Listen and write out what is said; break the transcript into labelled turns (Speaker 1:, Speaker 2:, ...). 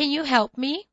Speaker 1: Can you help me?